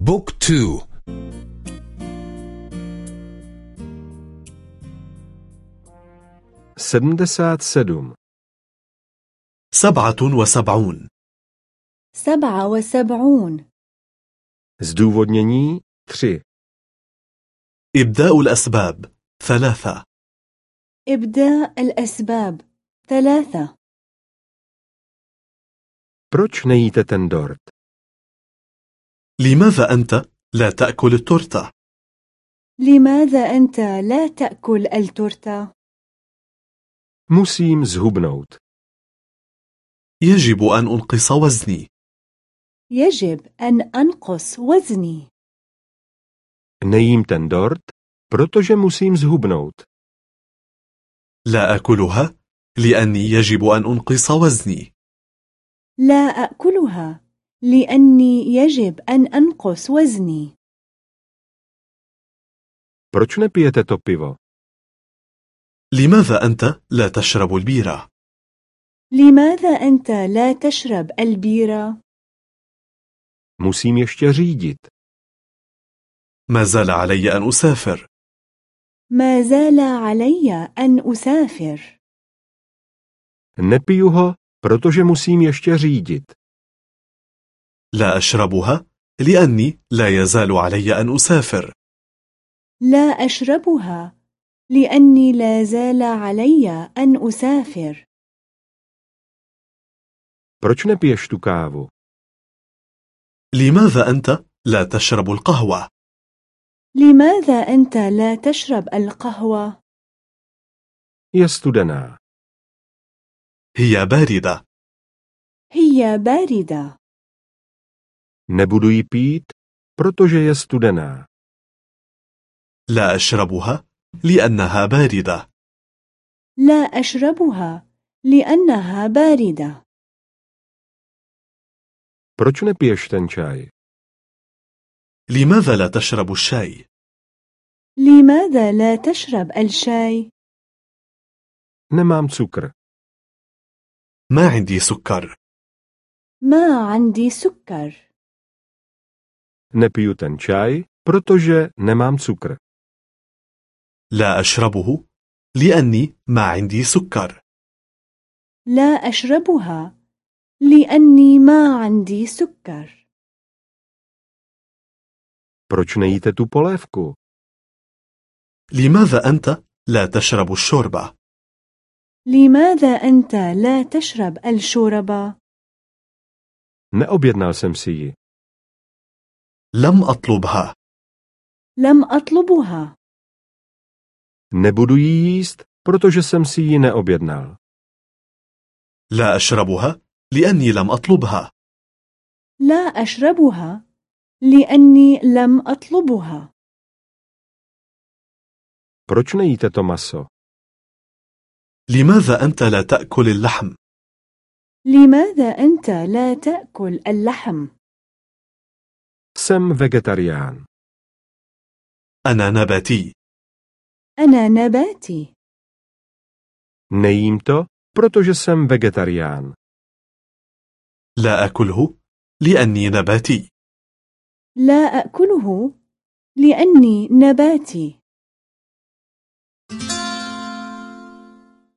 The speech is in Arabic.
بوك تو سدمدسات سدوم سبعة وسبعون. سبعة وسبعون. Zdůvodnění 3. إبداء الأسباب ثلاثة. إبداء الأسباب ثلاثة. Proč nejíte ten dort? لماذا أنت لا تأكل التورتة؟ لماذا أنت لا تأكل التورتة؟ Musím zhubnout. يجب أن أنقص وزني يجب أن أنقص وزني ten dort, protože musím zhubnout. لا أكلها لأني يجب أن أنقص وزني لا أكلها لأني يجب أن أنقص وزني Proč nepijete to pivo? لماذا أنت لا تشرب البيرة؟ لماذا أنت لا تشرب البيرة؟ Musím ještě řídit. ما زال علي أن أسافر ما زال علي أن أسافر Nepiju ho, protože musím ještě řídit. لا أشربها لأني لا يزال علي أن أسافر لا أشربها لأني لا زال علي أن أسافر Proč nepiješ tu kávu? لماذا أنت لا تشرب القهوة؟ لماذا أنت لا تشرب القهوة؟ Je studená. هي باردة هي باردة Nebudu ji pít, protože je studená. لا أشربها لأنها باردة لا أشربها لأنها باردة Proč nepiješ ten čaj? لماذا لا تشرب الشاي؟ لماذا لا تشرب الشاي؟ Nemám cukr. ما عندي سكر ما عندي سكر Nepiju ten čaj, protože nemám cukr. لا أشربه لأني ما عندي سكر لا أشربها لأني ما عندي سكر Proč nejíte tu polévku? لماذا أنت لا تشرب الشوربة؟ لماذا أنت لا تشرب الشوربة؟ Neobjednal jsem si ji. لم أطلبها لم أطلبها Nebudu ji jíst, protože jsem si ji neobjednal. لا أشربها لأني لم أطلبها لا أشربها لأني لم أطلبها Proč nejíte to maso? لماذا أنت لا تأكل اللحم؟ لماذا أنت لا تأكل اللحم؟ Jsem vegetarián. أنا نباتي أنا نباتي Nejím to, protože jsem vegetarián. لا أكله لأني نباتي لا أكله لأني نباتي